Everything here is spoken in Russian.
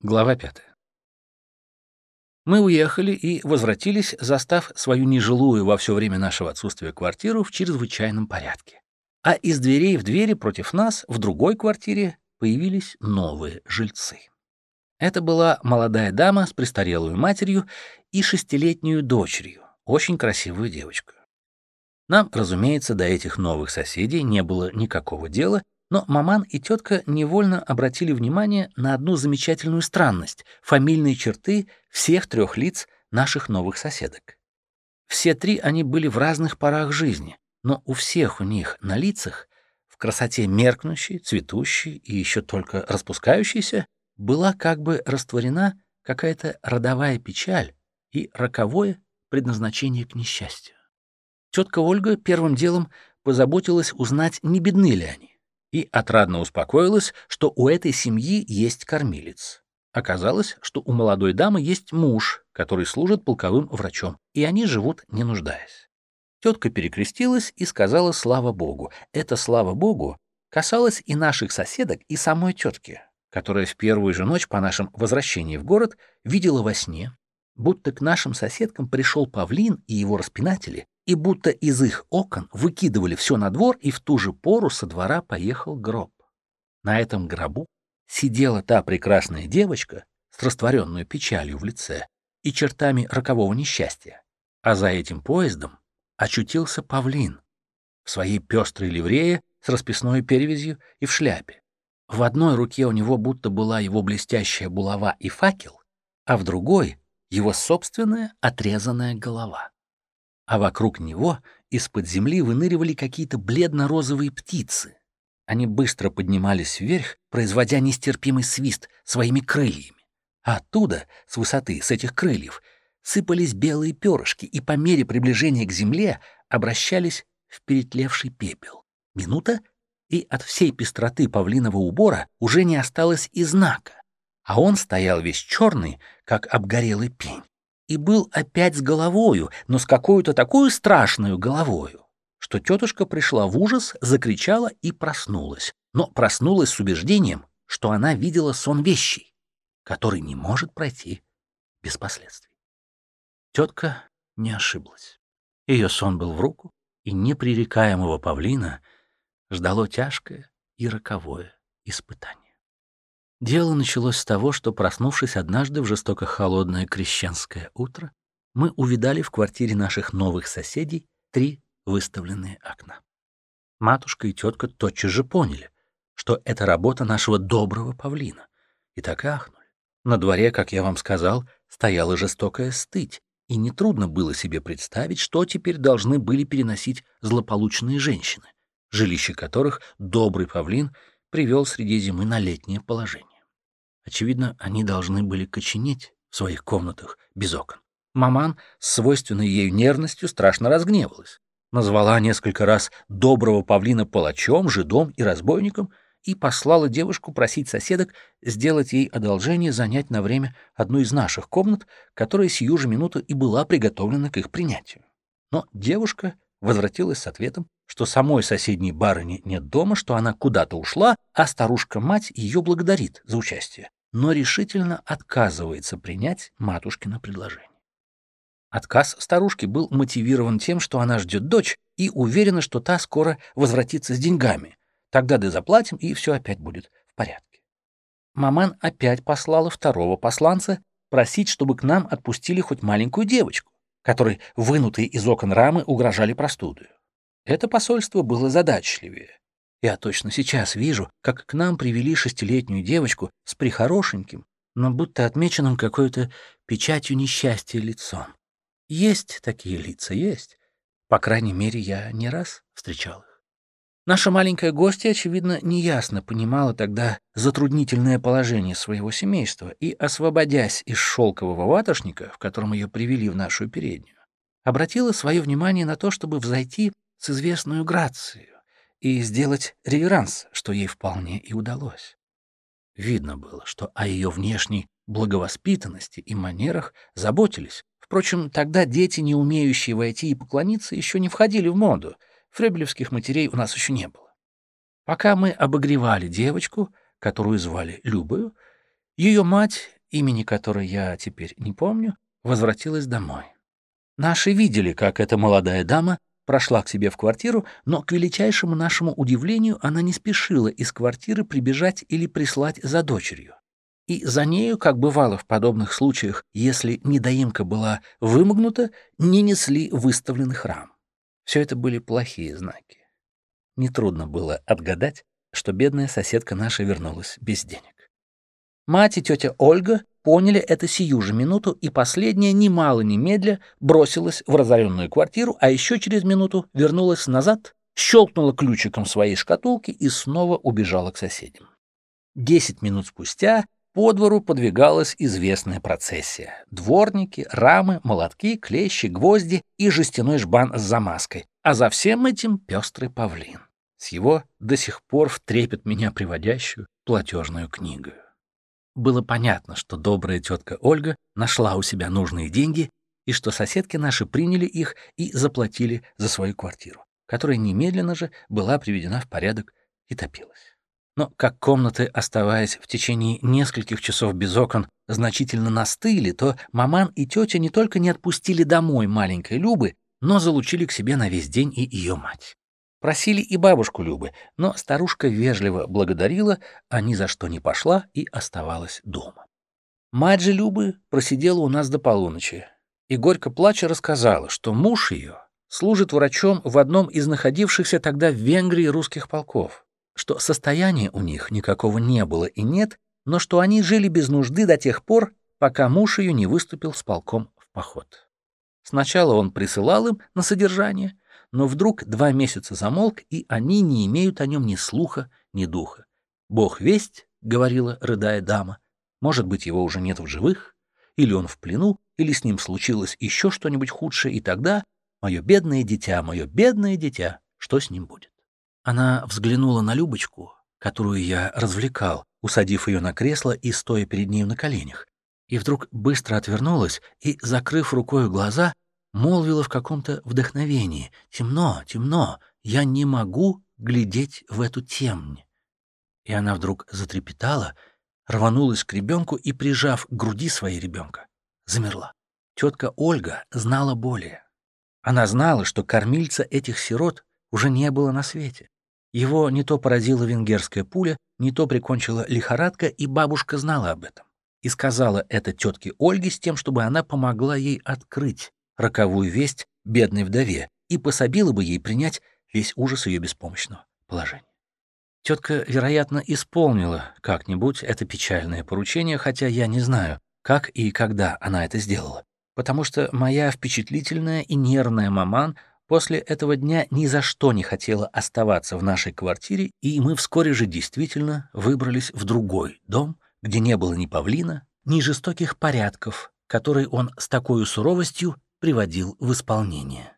Глава 5. Мы уехали и возвратились, застав свою нежилую во все время нашего отсутствия квартиру в чрезвычайном порядке. А из дверей в двери против нас в другой квартире появились новые жильцы. Это была молодая дама с престарелой матерью и шестилетнюю дочерью, очень красивую девочку. Нам, разумеется, до этих новых соседей не было никакого дела, но маман и тетка невольно обратили внимание на одну замечательную странность — фамильные черты всех трех лиц наших новых соседок. Все три они были в разных порах жизни, но у всех у них на лицах, в красоте меркнущей, цветущей и еще только распускающейся, была как бы растворена какая-то родовая печаль и роковое предназначение к несчастью. Тетка Ольга первым делом позаботилась узнать, не бедны ли они и отрадно успокоилась, что у этой семьи есть кормилец. Оказалось, что у молодой дамы есть муж, который служит полковым врачом, и они живут не нуждаясь. Тетка перекрестилась и сказала «Слава Богу». Это «Слава Богу» касалось и наших соседок, и самой тетки, которая в первую же ночь по нашем возвращении в город видела во сне, будто к нашим соседкам пришел павлин и его распинатели и будто из их окон выкидывали все на двор, и в ту же пору со двора поехал гроб. На этом гробу сидела та прекрасная девочка с растворенной печалью в лице и чертами рокового несчастья, а за этим поездом очутился павлин в своей пестрой ливрее с расписной перевязью и в шляпе. В одной руке у него будто была его блестящая булава и факел, а в другой — его собственная отрезанная голова а вокруг него из-под земли выныривали какие-то бледно-розовые птицы. Они быстро поднимались вверх, производя нестерпимый свист своими крыльями. А оттуда, с высоты, с этих крыльев, сыпались белые перышки и по мере приближения к земле обращались в перетлевший пепел. Минута, и от всей пестроты павлиного убора уже не осталось и знака, а он стоял весь черный, как обгорелый пень и был опять с головою, но с какой-то такой страшной головою, что тетушка пришла в ужас, закричала и проснулась. Но проснулась с убеждением, что она видела сон вещей, который не может пройти без последствий. Тетка не ошиблась. Ее сон был в руку, и непререкаемого павлина ждало тяжкое и роковое испытание. Дело началось с того, что, проснувшись однажды в жестоко холодное крещенское утро, мы увидали в квартире наших новых соседей три выставленные окна. Матушка и тетка тотчас же поняли, что это работа нашего доброго павлина, и так ахнули. На дворе, как я вам сказал, стояла жестокая стыть, и нетрудно было себе представить, что теперь должны были переносить злополучные женщины, жилище которых добрый павлин привел среди зимы на летнее положение. Очевидно, они должны были коченеть в своих комнатах без окон. Маман с свойственной ею нервностью страшно разгневалась. Назвала несколько раз доброго павлина палачом, жидом и разбойником и послала девушку просить соседок сделать ей одолжение занять на время одну из наших комнат, которая сию же минуту и была приготовлена к их принятию. Но девушка возвратилась с ответом, что самой соседней барыни нет дома, что она куда-то ушла, а старушка-мать ее благодарит за участие, но решительно отказывается принять матушкино предложение. Отказ старушки был мотивирован тем, что она ждет дочь и уверена, что та скоро возвратится с деньгами. Тогда да заплатим, и все опять будет в порядке. Маман опять послала второго посланца просить, чтобы к нам отпустили хоть маленькую девочку, которой вынутые из окон рамы угрожали простудою. Это посольство было задачливее. Я точно сейчас вижу, как к нам привели шестилетнюю девочку с прихорошеньким, но будто отмеченным какой-то печатью несчастья лицом. Есть такие лица, есть. По крайней мере, я не раз встречал их. Наша маленькая гостья, очевидно, неясно понимала тогда затруднительное положение своего семейства и, освободясь из шелкового ватошника, в котором ее привели в нашу переднюю, обратила свое внимание на то, чтобы взойти с известную грацией и сделать реверанс, что ей вполне и удалось. Видно было, что о ее внешней благовоспитанности и манерах заботились. Впрочем, тогда дети, не умеющие войти и поклониться, еще не входили в моду. Фребелевских матерей у нас еще не было. Пока мы обогревали девочку, которую звали Любою, Ее мать, имени которой я теперь не помню, возвратилась домой. Наши видели, как эта молодая дама прошла к себе в квартиру, но, к величайшему нашему удивлению, она не спешила из квартиры прибежать или прислать за дочерью. И за нею, как бывало в подобных случаях, если недоимка была вымогнута, не несли выставленных рам. Все это были плохие знаки. Нетрудно было отгадать, что бедная соседка наша вернулась без денег. Мать и тетя Ольга поняли это сию же минуту, и последняя, немало немедля, бросилась в разоренную квартиру, а еще через минуту вернулась назад, щелкнула ключиком своей шкатулки и снова убежала к соседям. Десять минут спустя по двору подвигалась известная процессия. Дворники, рамы, молотки, клещи, гвозди и жестяной жбан с замазкой, а за всем этим пестрый павлин с его до сих пор в меня приводящую платежную книгу. Было понятно, что добрая тетка Ольга нашла у себя нужные деньги и что соседки наши приняли их и заплатили за свою квартиру, которая немедленно же была приведена в порядок и топилась. Но как комнаты, оставаясь в течение нескольких часов без окон, значительно настыли, то маман и тетя не только не отпустили домой маленькой Любы, но залучили к себе на весь день и ее мать. Просили и бабушку Любы, но старушка вежливо благодарила, а ни за что не пошла и оставалась дома. Мать же Любы просидела у нас до полуночи и горько плача рассказала, что муж ее служит врачом в одном из находившихся тогда в Венгрии русских полков, что состояния у них никакого не было и нет, но что они жили без нужды до тех пор, пока муж ее не выступил с полком в поход. Сначала он присылал им на содержание, но вдруг два месяца замолк, и они не имеют о нем ни слуха, ни духа. «Бог весть», — говорила, рыдая дама, — «может быть, его уже нет в живых, или он в плену, или с ним случилось еще что-нибудь худшее, и тогда, мое бедное дитя, мое бедное дитя, что с ним будет?» Она взглянула на Любочку, которую я развлекал, усадив ее на кресло и стоя перед нею на коленях, и вдруг быстро отвернулась и, закрыв рукой глаза, молвила в каком-то вдохновении. «Темно, темно, я не могу глядеть в эту темнь». И она вдруг затрепетала, рванулась к ребенку и, прижав к груди своей ребенка, замерла. Тетка Ольга знала более. Она знала, что кормильца этих сирот уже не было на свете. Его не то поразила венгерская пуля, не то прикончила лихорадка, и бабушка знала об этом. И сказала это тетке Ольге с тем, чтобы она помогла ей открыть роковую весть бедной вдове и пособила бы ей принять весь ужас ее беспомощного положения. Тетка, вероятно, исполнила как-нибудь это печальное поручение, хотя я не знаю, как и когда она это сделала, потому что моя впечатлительная и нервная маман после этого дня ни за что не хотела оставаться в нашей квартире, и мы вскоре же действительно выбрались в другой дом, где не было ни павлина, ни жестоких порядков, которые он с такой суровостью приводил в исполнение.